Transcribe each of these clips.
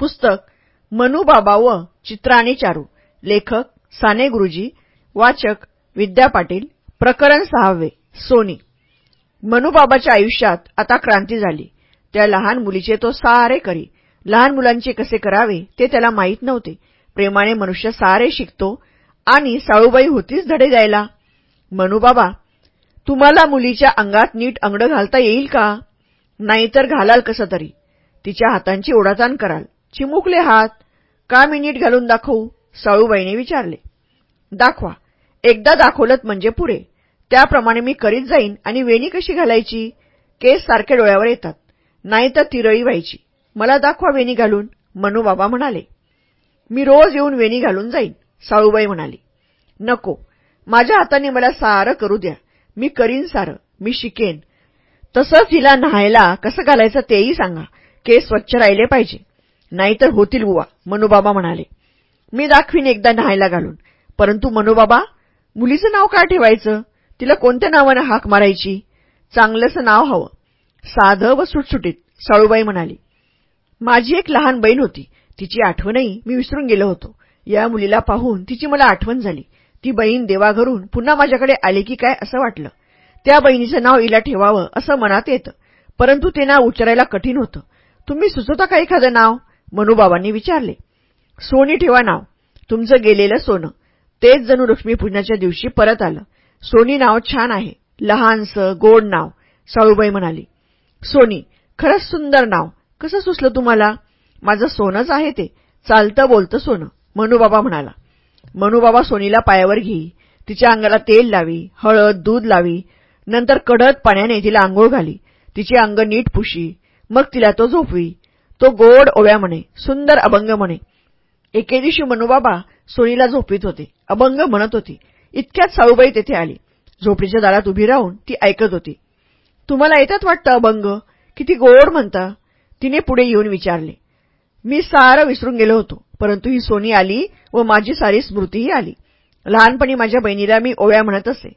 पुस्तक मनुबाबा व चित्राणी चारू. लेखक साने गुरुजी वाचक विद्या पाटील प्रकरण सहावे सोनी. मनुबाबाच्या आयुष्यात आता क्रांती झाली. त्या लहान मुलीचे तो सारे करी. लहान मुलांचे कसे करावे ते त्याला माहीत नव्हते. प्रेमाने मनुष्य सारे शिकतो आणि साळूबाई होतीच धडे द्यायला. मनुबाबा तुम्हाला मुलीच्या अंगात नीट अंगड घालता येईल का? नाहीतर घालाल कसं तरी? तिच्या हातांची ओढाताण कराल. चिमुकले हात का मी नीट घालून दाखवू? साळूबाईने विचारले. दाखवा. एकदा दाखवलत म्हणजे पुरे. त्याप्रमाणे मी करीत जाईन आणि वेणी कशी घालायची? केस सारखे डोळ्यावर येतात. नाही तर तिरळी व्हायची. मला दाखवा वेणी घालून मनुबाबा म्हणाले. मी रोज येऊन वेणी घालून जाईन साळूबाई म्हणाली. नको. माझ्या हाताने मला सारं करू द्या. मी करीन सारं. मी शिकेन. तसंच हिला न्हायला कसं घालायचं तेही सांगा. केस स्वच्छ राहिले पाहिजे. नाहीतर होतील बुवा मनोबाबा म्हणाले. मी दाखवीन एकदा न्हायला घालून. परंतु मनोबाबा मुलीचं नाव काय ठेवायचं? तिला कोणत्या नावानं हाक मारायची? चांगलंसं नाव हवं. साधं व सुटसुटीत साळूबाई म्हणाली. माझी एक लहान बहीण होती. तिची आठवणही मी विसरून गेलो होतो. या मुलीला पाहून तिची मला आठवण झाली. ती बहीण देवाघरून पुन्हा माझ्याकडे आली की काय असं वाटलं. त्या बहिणीचं नाव इला ठेवावं असं मनात येतं. परंतु ते नाव उच्चारायला कठीण होतं. तुम्ही सुचवता का एखादं नाव? मनुबाबांनी विचारले सोनी ठेवा नाव. तुमचं गेलेलं सोनं. तेच जणू लक्ष्मीपूजनाच्या दिवशी परत आलं. सोनी नाव छान आहे. लहानसं गोड नाव. साळूबाई म्हणाली सोनी खरंच सुंदर नाव. कसं सुचलं तुम्हाला? माझं सोनंच आहे ते. चालतं बोलतं सोनं. मनुबाबा म्हणाला मनुबाबा सोनीला पायावर घेई तिच्या अंगाला तेल लावी हळद दूध लावी. नंतर कडत पाण्याने तिला आंघोळ घाली. तिचे अंग नीट पुशी. मग तिला तो झोपवी. तो गोड ओव्या म्हणे सुंदर अभंग म्हणे. एके दिवशी मनुबाबा सोनीला झोपीत होते. अभंग म्हणत होती इतक्यात साळूबाई तेथे आली. झोपडीच्या दारात उभी राहून ती ऐकत होती. तुम्हाला येतात वाटतं अभंग? किती गोड म्हणता. तिने पुढे येऊन विचारले. मी सारं विसरून गेलो होतो परंतु ही सोनी आली व माझी सारी स्मृतीही आली. लहानपणी माझ्या बहिणीला मी ओव्या म्हणत असे.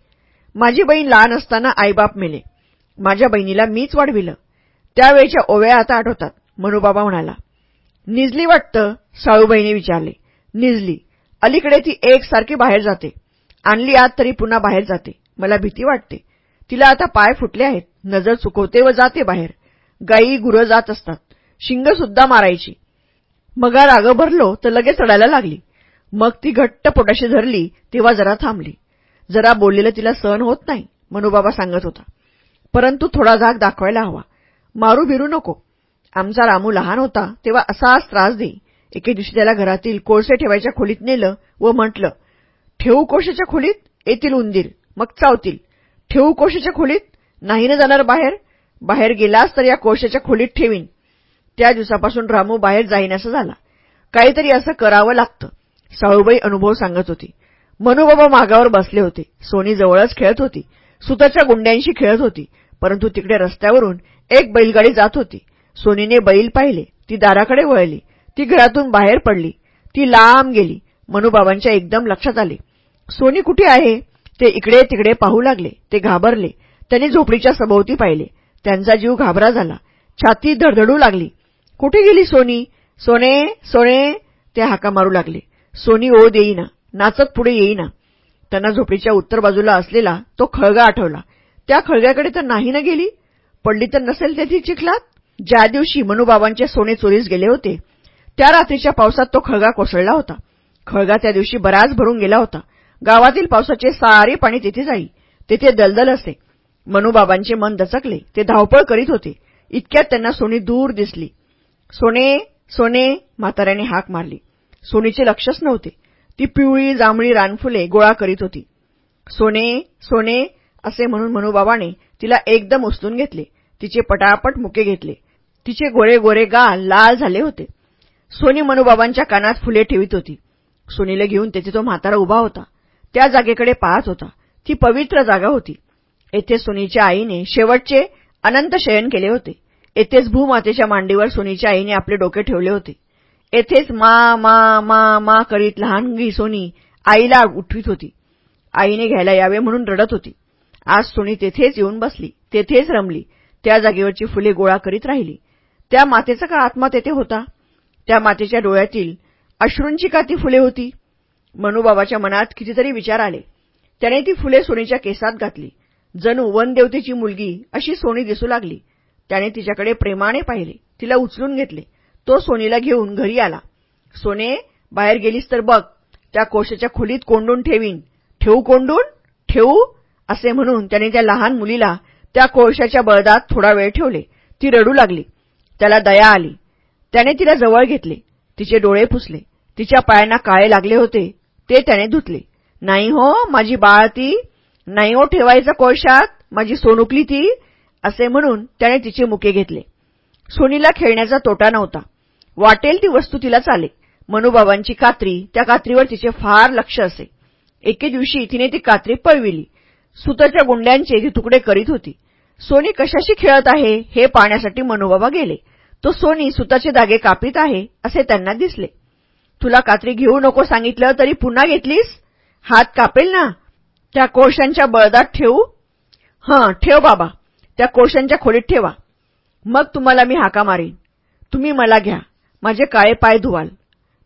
माझी बहीण लहान असताना आईबाप मेले. माझ्या बहिणीला मीच वाढविलं. त्यावेळच्या ओव्या आता आठवतात. मनुबाबा म्हणाला निजली वाटतं साळूबाईने विचारले. निजली. अलीकडे ती एकसारखी बाहेर जाते. आणली आत तरी पुन्हा बाहेर जाते. मला भीती वाटते. तिला आता पाय फुटले आहेत. नजर चुकवते व जाते बाहेर. गायी गुरं जात असतात. शिंग सुद्धा मारायची. मगा राग भरलो तर लगेच चढायला लागली. मग ती घट्ट पोटाशी धरली तेव्हा जरा थांबली. जरा बोललेलं तिला सहन होत नाही मनुबाबा सांगत होता. परंतु थोडा जाग दाखवायला हवा. मारू भिरू नको. आमचा रामू लहान होता तेव्हा असाच त्रास देई एके दिवशी त्याला घरातील कोळसे ठेवायच्या खोलीत नेलं व म्हटलं ठेवू कोळशाच्या खोलीत? येतील उंदीर मग चावतील. ठेवू कोळशाच्या खोलीत? नाही ना जाणार बाहेर? बाहेर गेलास तर या कोळशाच्या खोलीत ठेवीन. त्या दिवसापासून रामू बाहेर जाईनासा झाला. काहीतरी असं करावं लागतं साळूबाई अनुभव सांगत होती. मनुबाबा मागावर बसले होते. सोनी जवळच खेळत होती. सुताच्या गुंड्यांशी खेळत होती परंतु तिकडे रस्त्यावरून एक बैलगाडी जात होती. सोनीने बैल पाहिले ती दाराकडे वळली ती घरातून बाहेर पडली ती लांब गेली मनुबाबांच्या एकदम लक्षात आले. सोनी कुठे आहे? ते इकडे तिकडे पाहू लागले ते घाबरले त्यांनी झोपडीच्या सभोवती पाहिले त्यांचा जीव घाबरा झाला छाती धडधडू लागली. कुठे गेली सोनी? सोने सोने ते हाका मारू लागले. सोनी ओढ येईना नाचत पुढे येईना. त्यांना झोपडीच्या उत्तर बाजूला असलेला तो खळगा आठवला. त्या खळग्याकडे तर नाही ना गेली? पडली तर नसेल तेथे चिखलात? ज्या दिवशी मनुबाबांचे सोने चोरीस गेले होते त्या रात्रीच्या पावसात तो खळगा कोसळला होता. खळगा त्या दिवशी बराच भरून गेला होता. गावातील पावसाचे सारे पाणी तेथे जाई तेथे दलदल असे. मनुबाबांचे मन दचकले ते धावपळ करीत होते. इतक्यात त्यांना सोनी दूर दिसली. सोने सोने म्हाताऱ्याने हाक मारली. सोनीचे लक्षच नव्हते. ती पिवळी जांभळी रानफुले गोळा करीत होती. सोने सोने असे म्हणून मनुबाबाने तिला एकदम उचलून घेतले. तिचे पटापट मुके घेतले. तिचे गोरे गोरे गाल लाल झाले होते. सोनी मनुबाबांच्या कानात फुले ठेवित होती. सोनीला घेऊन तेथे तो म्हातारा उभा होता. त्या जागेकडे पाहत होता. ती पवित्र जागा होती. येथे सोनीच्या आईने शेवटचे अनंत शयन केले होते. येथेच भूमातेच्या मांडीवर सोनीच्या आईने आपले डोके ठेवले होते. येथेच मा मा मा मा करीत लहानगी सोनी आईला उठवीत होती. आईने घ्यायला यावे म्हणून रडत होती. आज सोनी तेथेच येऊन बसली तेथेच रमली. त्या जागेवरची फुले गोळा करीत राहिली. त्या मातेचा का आत्मा तेथे होता. त्या मातेच्या डोळ्यातील अश्रूंची का ती फुले होती. मनुबाबाच्या मनात कितीतरी विचार आले. त्याने ती फुले सोनीच्या केसात घातली. जणू वनदेवतेची मुलगी अशी सोनी दिसू लागली. त्याने तिच्याकडे प्रेमाने पाहिले. तिला उचलून घेतले. तो सोनीला घेऊन घरी आला. सोने बाहेर गेलीस तर बघ. त्या कोशाच्या खोलीत कोंडून ठेवीन. ठेवू कोंडून? ठेवू? असे म्हणून त्याने त्या लहान मुलीला त्या कोळशाच्या बळदात थोडा वेळ ठेवले. ती रडू लागली. त्याला दया आली. त्याने तिला जवळ घेतले. तिचे डोळे पुसले. तिच्या पायांना काळे लागले होते. ते त्याने धुतले. नाही हो माझी बाळ ती. नाही हो ठेवायचं कोळशात. माझी सोनुकली ती. असे म्हणून त्याने तिचे मुके घेतले. सोनीला खेळण्याचा तोटा नव्हता. वाटेल ती वस्तू तिला चाले मनुबाबांची कात्री त्या कात्रीवर तिचे फार लक्ष असे. एके दिवशी तिने ती कात्री पळविली. सुताच्या गुंड्यांचे ती तुकडे करीत होती. सोनी कशाशी खेळत आहे हे पाहण्यासाठी मनुबाबा गेले. तो सोनी सुताचे धागे कापीत आहे असे त्यांना दिसले. तुला कात्री घेऊ नको सांगितलं तरी पुन्हा घेतलीस? हात कापेल ना? त्या कोळशांच्या बळदात ठेवू? हं ठेव बाबा. त्या कोळशांच्या खोलीत ठेवा. मग तुम्हाला मी हाका मारीन. तुम्ही मला घ्या. माझे काळे पाय धुवाल.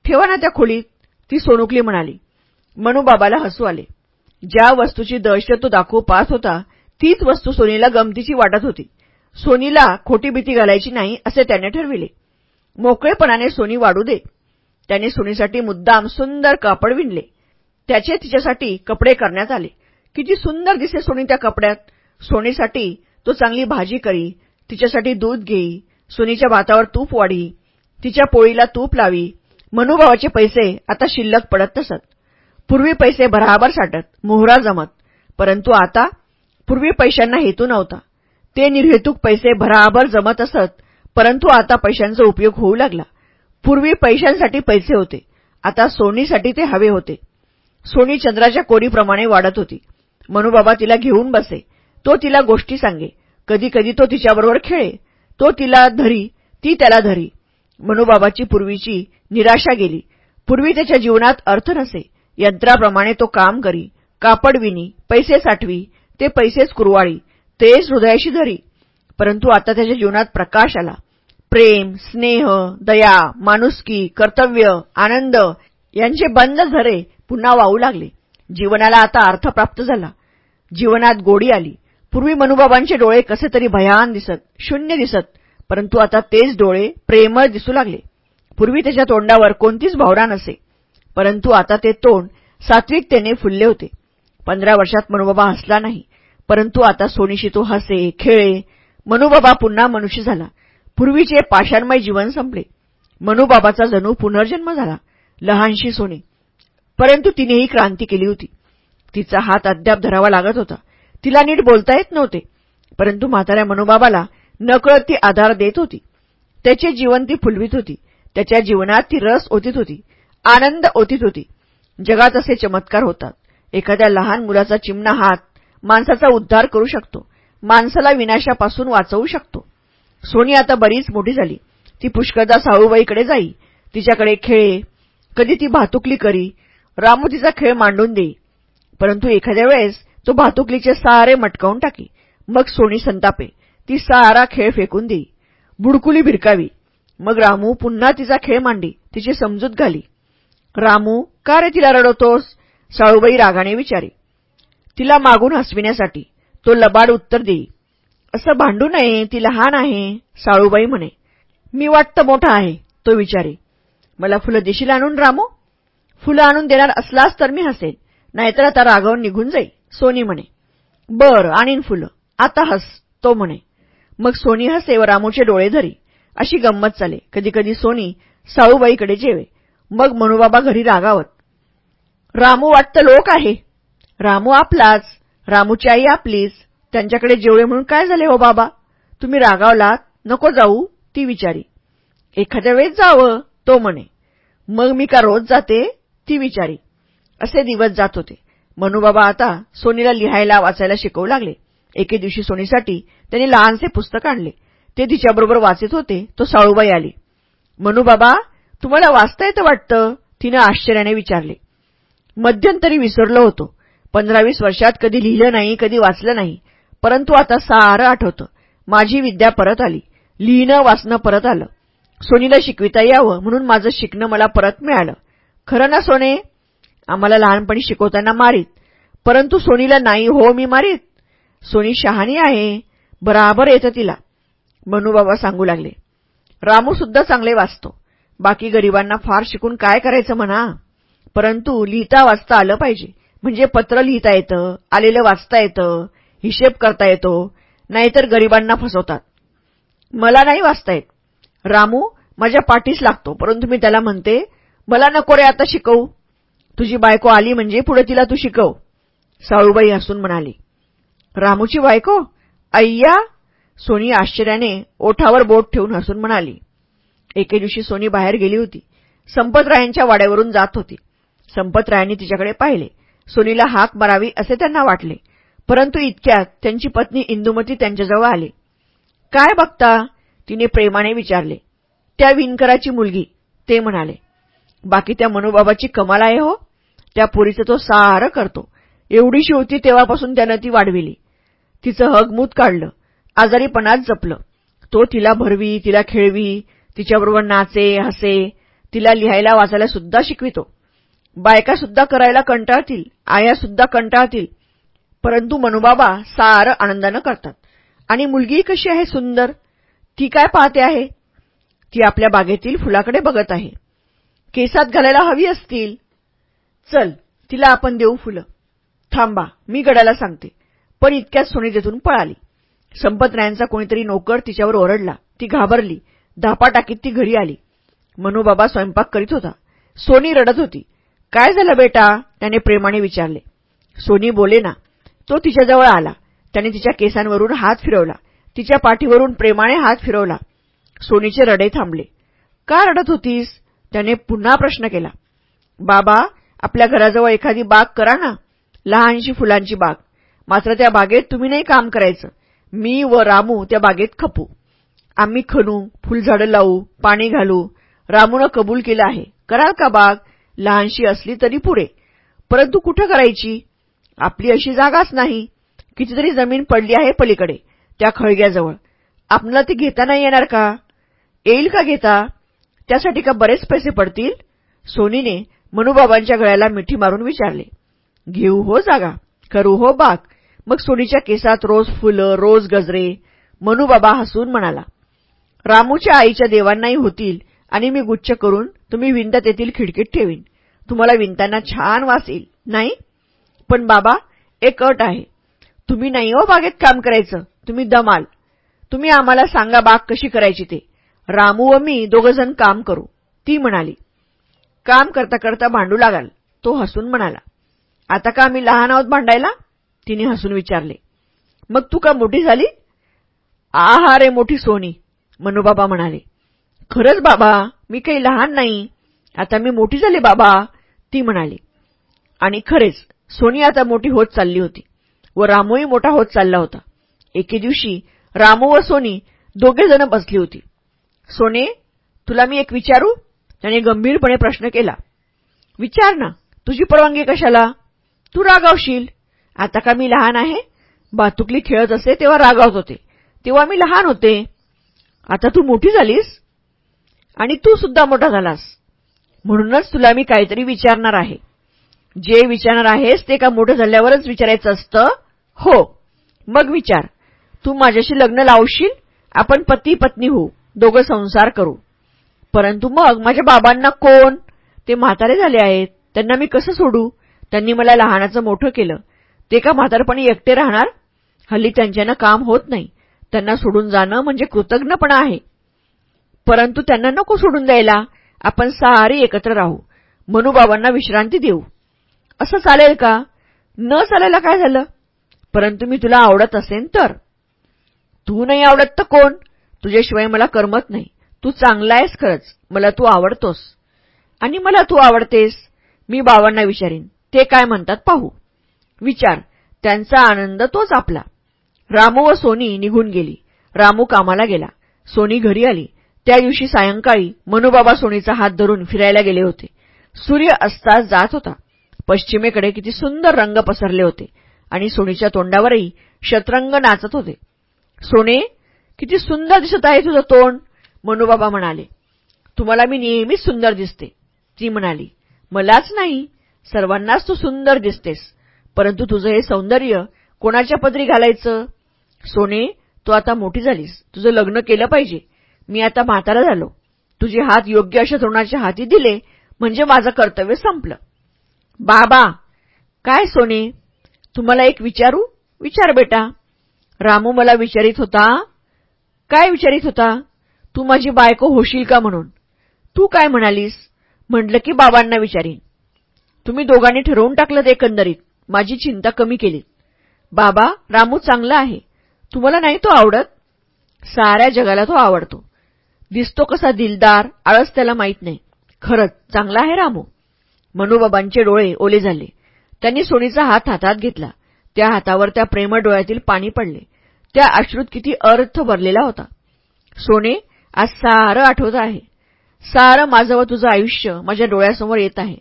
ठेवा ना त्या खोलीत. ती सोनुकली म्हणाली. मनुबाबाला हसू आले. ज्या वस्तूची दहशत तो दाखवू पाहत होता तीच वस्तू सोनीला गमतीची वाटत होती. सोनीला खोटी भीती घालायची नाही असे त्याने ठरविले. मोकळेपणाने सोनी वाढू दे. त्याने सोनीसाठी मुद्दाम सुंदर कापड विणले. त्याचे तिच्यासाठी कपडे करण्यात आले. किती सुंदर दिसे सोनी त्या कपड्यात. सोनीसाठी तो चांगली भाजी करी तिच्यासाठी दूध घेई सोनीच्या भातावर तूप वाढी तिच्या पोळीला तूप लावी मनुभावाचे पैसे आता शिल्लक पडत नसत. पूर्वी पैसे भराभर साठत मोहरा जमत. परंतु आता पूर्वी पैशांना हेतू नव्हता. ते निर्हेतूक पैसे भराभर जमत असत परंतु आता पैशांचा उपयोग होऊ लागला. पूर्वी पैशांसाठी पैसे होते आता सोनीसाठी ते हवे होते. सोनी चंद्राच्या कोरीप्रमाणे वाढत होती. मनुबाबा तिला घेऊन बसे तो तिला गोष्टी सांगे. कधी कधी तो तिच्याबरोबर खेळे तो तिला धरी ती त्याला धरी. मनुबाबाची पूर्वीची निराशा गेली. पूर्वी त्याच्या जीवनात अर्थ नसे यंत्राप्रमाणे तो काम करी कापड विनी पैसे साठवी ते पैसेच कुरवाळी तेच हृदयाशी धरी. परंतु आता त्याच्या जीवनात प्रकाश आला. प्रेम स्नेह दया माणुसकी कर्तव्य आनंद यांचे बंद झरे पुन्हा वाहू लागले. जीवनाला आता अर्थ प्राप्त झाला. जीवनात गोडी आली. पूर्वी मनुबाबांचे डोळे कसे तरी भयान दिसत शून्य दिसत परंतु आता तेच डोळे प्रेमळ दिसू लागले. पूर्वी त्याच्या तोंडावर कोणतीच भावना नसे. परंतु आता ते तोंड सात्विकतेने फुलले होते. पंधरा वर्षात मनुबाबा हसला नाही परंतु आता सोनीशी तो हसे खेळे. मनुबाबा पुन्हा मनुष्य झाला. पूर्वीचे पाषाणमय जीवन संपले. मनुबाबाचा जणू पुनर्जन्म झाला लहानशी सोने. परंतु तिनेही क्रांती केली होती. तिचा हात अद्याप धरावा लागत होता. तिला नीट बोलता येत नव्हते परंतु म्हाताऱ्या मनुबाबाला नकळत ती आधार देत होती. त्याचे जीवन ती फुलवीत होती. त्याच्या जीवनात ती रस ओतीत होती. आनंद ओतीत होती. जगात असे चमत्कार होतात. एखाद्या लहान मुलाचा चिमणा हात माणसाचा उद्धार करू शकतो. माणसाला विनाशापासून वाचवू शकतो. सोनी आता बरीच मोठी झाली. ती पुष्कळदा साळूबाईकडे जाई. तिच्याकडे खेळे. कधी ती भातुकली करी. रामू तिचा खेळ मांडून देई. परंतु एखाद्या वेळेस तो भातुकलीचे सारे मटकावून टाकी. मग सोनी संतापे. ती सारा खेळ फेकून देई. बुडकुली भिरकावी. मग रामू पुन्हा तिचा खेळ मांडी. तिची समजूत घाली. रामू का रे तिला रडवतोस? साळूबाई रागाने विचारे. तिला मागून हसविण्यासाठी तो लबाड उत्तर देई. असं भांडू नये ती लहान आहे साळूबाई म्हणे. मी वाटतं मोठा आहे तो विचारे. मला फुलं देशील आणून रामू? फुलं आणून देणार असलास तर मी हसेन नाहीतर आता रागावून निघून जाई सोनी म्हणे. बर आणीन फुलं. आता हस तो म्हणे. मग सोनी हसे व रामूचे डोळे धरी. अशी गंमत चाले. कधीकधी सोनी साळूबाईकडे जेवे. मग मनुबाबा घरी रागावत रामू वाटतं लोक आहे. रामू आपलाच. रामूची आई आपलीच. त्यांच्याकडे जेवळे म्हणून काय झाले हो बाबा? तुम्ही रागावलात. नको जाऊ. ती विचारी. एखाद्या वेळेस जावं तो म्हणे. मग मी का रोज जाते? ती विचारी. असे दिवस जात होते. मनुबाबा आता सोनीला लिहायला वाचायला शिकवू लागले. एके दिवशी सोनीसाठी त्यांनी लहानसे पुस्तक आणले. ते तिच्याबरोबर वाचत होते. तो साळूबाई आली. मनुबाबा तुम्हाला वाचता येतं वाटतं? तिनं आश्चर्याने विचारले. मध्यंतरी विसरलो होतो. पंधरावीस वर्षात कधी लिहिलं नाही कधी वाचलं नाही. परंतु आता सारं आठवतं माझी विद्या परत आली. लिहिणं वाचणं परत आलं. सोनीला शिकविता यावं म्हणून माझं शिकणं मला परत मिळालं. खरं ना सोने? आम्हाला लहानपणी शिकवताना मारीत. परंतु सोनीला नाही हो मी मारीत. सोनी शहाणी आहे. बराबर येतं तिला. मनुबाबा सांगू लागले. रामू सुद्धा चांगले वाचतो. बाकी गरिबांना फार शिकून काय करायचं म्हणा? परंतु लिहिता वाचता आलं पाहिजे. म्हणजे पत्र लिहिता येतं आलेलं वाचता येतं हिशेब करता येतो नाहीतर गरिबांना फसवतात. मला नाही वाचता येत. रामू माझ्या पाठीस लागतो परंतु मी त्याला म्हणते मला नको रे आता शिकवू. तुझी बायको आली म्हणजे पुढे तिला तू शिकव. साळूबाई हसून म्हणाली. रामूची बायको? अय्या. सोनी आश्चर्याने ओठावर बोट ठेवून हसून म्हणाली. एके दिवशी सोनी बाहेर गेली होती. संपतरायांच्या वाड्यावरून जात होती. संपतरायांनी तिच्याकडे पाहिले. सोनीला हाक मारावी असे त्यांना वाटले. परंतु इतक्यात त्यांची पत्नी इंदुमती त्यांच्याजवळ आली. काय बघता? तिने प्रेमाने विचारले. त्या विणकराची मुलगी ते म्हणाले. बाकी त्या मनोबाबाची कमाल आहे हो. त्या पुरीचं तो सारं करतो. एवढीशी होती तेव्हापासून त्यानं ती वाढविली. तिचं हगमूत काढलं. आजारीपणात जपलं. तो तिला भरवी तिला खेळवी तिच्याबरोबर नाचे हसे तिला लिहायला वाचायला सुद्धा शिकवितो. बायका सुद्धा करायला कंटाळतील आया सुद्धा कंटाळतील. परंतु मनुबाबा सारं आनंदानं करतात. आणि मुलगी कशी आहे सुंदर? ती काय पाहते आहे? ती आपल्या बागेतील फुलाकडे बघत आहे. केसात घालायला हवी असतील. चल तिला आपण देऊ फुलं. थांबा मी गडाला सांगते. पण इतक्यात सोनी तेथून पळाली. संपतरायांचा कोणीतरी नोकर तिच्यावर ओरडला. ती घाबरली. धापा टाकीत ती घरी आली. मनूबाबा स्वयंपाक करीत होता. सोनी रडत होती. काय झालं बेटा? त्याने प्रेमाने विचारले. सोनी बोले ना तो तिच्याजवळ आला. त्याने तिच्या केसांवरून हात फिरवला. तिच्या पाठीवरून प्रेमाने हात फिरवला. सोनीचे रडे थांबले. का रडत होतीस? त्याने पुन्हा प्रश्न केला. बाबा आपल्या घराजवळ एखादी बाग करा ना. लहानशी फुलांची बाग. मात्र त्या बागेत तुम्ही नाही काम करायचं. मी व रामू त्या बागेत खपू. आम्ही खणू फुलझाडं लावू पाणी घालू. रामूनं कबूल केलं आहे. कराल का बाग? लहानशी असली तरी पुरे. परंतु कुठं करायची? आपली अशी जागाच नाही. कितीतरी जमीन पडली आहे पलीकडे त्या खळग्याजवळ. आपल्याला ती घेता नाही येणार का? येईल का घेता? त्यासाठी का बरेच पैसे पडतील? सोनीने मनुबाबांच्या गळ्याला मिठी मारून विचारले. घेऊ हो जागा करू हो बाग. मग सोनीच्या केसात रोज फुलं रोज गजरे. मनुबाबा हसून म्हणाला. रामूच्या आईच्या देवांनाही होतील. आणि मी गुच्छ करून तुम्ही विंदत येथील खिडकीत ठेवीन. तुम्हाला विंताना छान वास येईल. नाही? पण बाबा एक अट आहे. तुम्ही नाही हो बागेत काम करायचं. तुम्ही दमाल. तुम्ही आम्हाला सांगा बाग कशी करायची ते. रामू व मी दोघंजण काम करू. ती म्हणाली. काम करता करता भांडू लागाल. तो हसून म्हणाला. आता का आम्ही लहान आहोत भांडायला? तिने हसून विचारले. मग तू का मोठी झाली? आहा रे मोठी सोनी. मनोबाबा म्हणाले खरंच बाबा मी काही लहान नाही. आता मी मोठी झाले बाबा. ती म्हणाली आणि खरेच सोनी आता मोठी होत चालली होती व रामूही मोठा होत चालला होता. एके दिवशी रामू व सोनी दोघे जण बसली होती. सोने तुला मी एक विचारू? त्याने गंभीरपणे प्रश्न केला विचार ना तुझी परवानगी कशाला? तू रागावशील. आता का मी लहान आहे? बातुकली खेळत असे तेव्हा रागावत होते. तेव्हा मी लहान होते. आता तू मोठी झालीस आणि तू सुद्धा मोठा झालास. म्हणूनच तुला मी काहीतरी विचारणार आहे. जे विचारणार आहेस ते का मोठं झाल्यावरच विचारायचं असतं. हो मग विचार. तू माझ्याशी लग्न लावशील आपण पती पत्नी होऊ दोघं संसार करू. परंतु मग माझ्या बाबांना कोण? ते म्हातारे झाले आहेत त्यांना मी कसं सोडू? त्यांनी मला लहानाचं मोठं केलं. ते का म्हातारपणी एकटे राहणार? हल्ली त्यांच्यानं काम होत नाही. त्यांना सोडून जाणं म्हणजे कृतज्ञपणा आहे. परंतु त्यांना नको सोडून द्यायला. आपण सारी एकत्र राहू. मनुबाबांना विश्रांती देऊ. असं चालेल का? न चालायला काय झालं? परंतु मी तुला आवडत असेन तर. तू नाही आवडत तर कोण? तुझ्याशिवाय मला करमत नाही. तू चांगला आहेस खरंच. मला तू आवडतोस. आणि मला तू आवडतेस. मी बाबांना विचारीन. ते काय म्हणतात पाहू. विचार. त्यांचा आनंद तोच आपला. रामू व सोनी निघून गेली. रामू कामाला गेला. सोनी घरी आली. त्या दिवशी सायंकाळी मनोबाबा सोनीचा हात धरून फिरायला गेले होते. सूर्य अस्तास जात होता. पश्चिमेकडे किती सुंदर रंग पसरले होते आणि सोनीच्या तोंडावरही शतरंग नाचत होते. सोने किती सुंदर दिसत आहे तुझं तोंड मनुबाबा म्हणाले. तुम्हाला मी नेहमीच सुंदर दिसते ती म्हणाली. मलाच नाही सर्वांनाच तू सुंदर दिसतेस. परंतु तुझं हे सौंदर्य कोणाच्या पदरी घालायचं? सोने तू आता मोठी झालीस. तुझं लग्न केलं पाहिजे. मी आता म्हातारा झालो. तुझे हात योग्य अशा तरुणाच्या हाती दिले म्हणजे माझं कर्तव्य संपलं. बाबा काय सोने? तुम्हाला एक विचारू? विचार बेटा. रामू मला विचारित होता. काय विचारित होता? तू माझी बायको होशील का म्हणून? तू काय म्हणालीस? म्हटलं की बाबांना विचारीन. तुम्ही दोघांनी ठरवून टाकलं एकंदरीत. माझी चिंता कमी केली. बाबा रामू चांगला आहे. तुम्हाला नाही तो आवडत? साऱ्या जगाला तो आवडतो. दिसतो कसा दिलदार आळस त्याला माहीत नाही. खरंच चांगला आहे रामू. मनोबाबांचे डोळे ओले झाले. त्यांनी सोनीचा हात हातात घेतला. त्या हातावर त्या प्रेम डोळ्यातील पाणी पडले. त्या अश्रूत किती अर्थ भरलेला होता. सोने आज सारं आठवत आहे. सारं माझं व तुझं आयुष्य माझ्या डोळ्यासमोर येत आहे.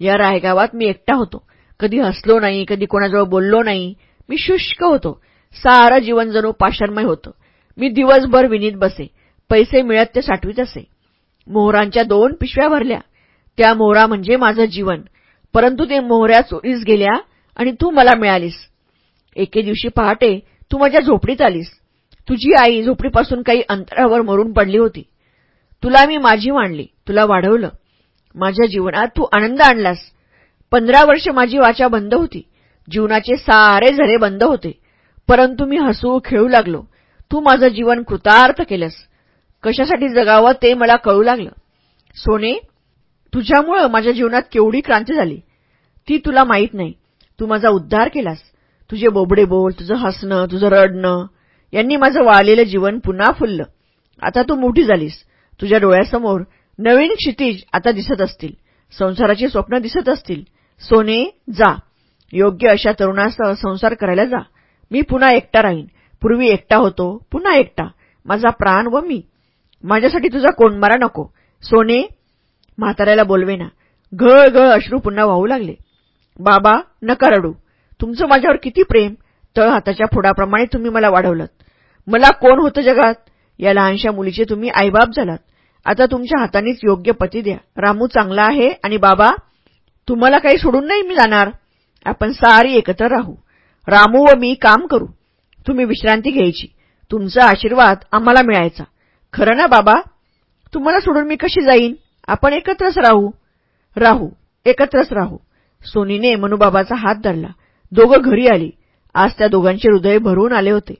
या रायगावात मी एकटा होतो. कधी हसलो नाही कधी कोणाजवळ बोललो नाही. मी शुष्क होतो. सारं जीवन जणू पाषाणमय होतं. मी दिवसभर विनीत बसे. पैसे मिळत ते साठवीत असे. मोहरांच्या दोन पिशव्या भरल्या. त्या मोहरा म्हणजे माझं जीवन. परंतु ते मोहऱ्या चोरीस गेल्या आणि तू मला मिळालीस. एके दिवशी पहाटे तू माझ्या झोपडीत आलीस. तुझी आई झोपडीपासून काही अंतरावर मरून पडली होती. तुला मी माझी मांडली. तुला वाढवलं. माझ्या जीवनात तू आनंद आणलास. पंधरा वर्ष माझी वाचा बंद होती. जीवनाचे सारे झरे बंद होते. परंतु मी हसू खेळू लागलो. तू माझं जीवन कृतार्थ केलंस. कशासाठी जगावं ते मला कळू लागलं. सोने तुझ्यामुळं माझ्या जीवनात केवढी क्रांती झाली. ती तुला माहीत नाही. तू माझा उद्धार केलास. तुझे बोबडे बोल तुझं हसणं तुझं रडणं यांनी माझं वाळलेलं जीवन पुन्हा फुललं. आता तू मोठी झालीस. तुझ्या डोळ्यासमोर नवीन क्षितिज आता दिसत असतील. संसाराची स्वप्न दिसत असतील. सोने जा. योग्य अशा तरुणासह संसार करायला जा. मी पुन्हा एकटा राहीन. पूर्वी एकटा होतो पुन्हा एकटा. माझा प्राण व मी. माझ्यासाठी तुझा कोंडमारा नको. सोने म्हाताऱ्याला बोलवे ना गळ गळ अश्रू पुन्हा वाहू लागले. बाबा नका रडू. तुमचं माझ्यावर किती प्रेम. तळ हाताच्या फोडाप्रमाणे तुम्ही मला वाढवलं मला कोण होतं जगात? या लहानशा मुलीचे तुम्ही आईबाप झालात. आता तुमच्या हातानेच योग्य पती द्या. रामू चांगला आहे आणि बाबा तुम्हाला काही सोडून नाही मी जाणार. आपण सारी एकत्र राहू. रामू व मी काम करू. तुम्ही विश्रांती घ्यायची. तुमचा आशीर्वाद आम्हाला मिळायचा. खरं ना बाबा? तुम्हाला सोडून मी कशी जाईन? आपण एकत्रच राहू. राहू एकत्रच राहू. सोनीने मनुबाबाचा हात धरला. दोघं घरी आली. आज त्या दोघांचे हृदय भरून आले होते.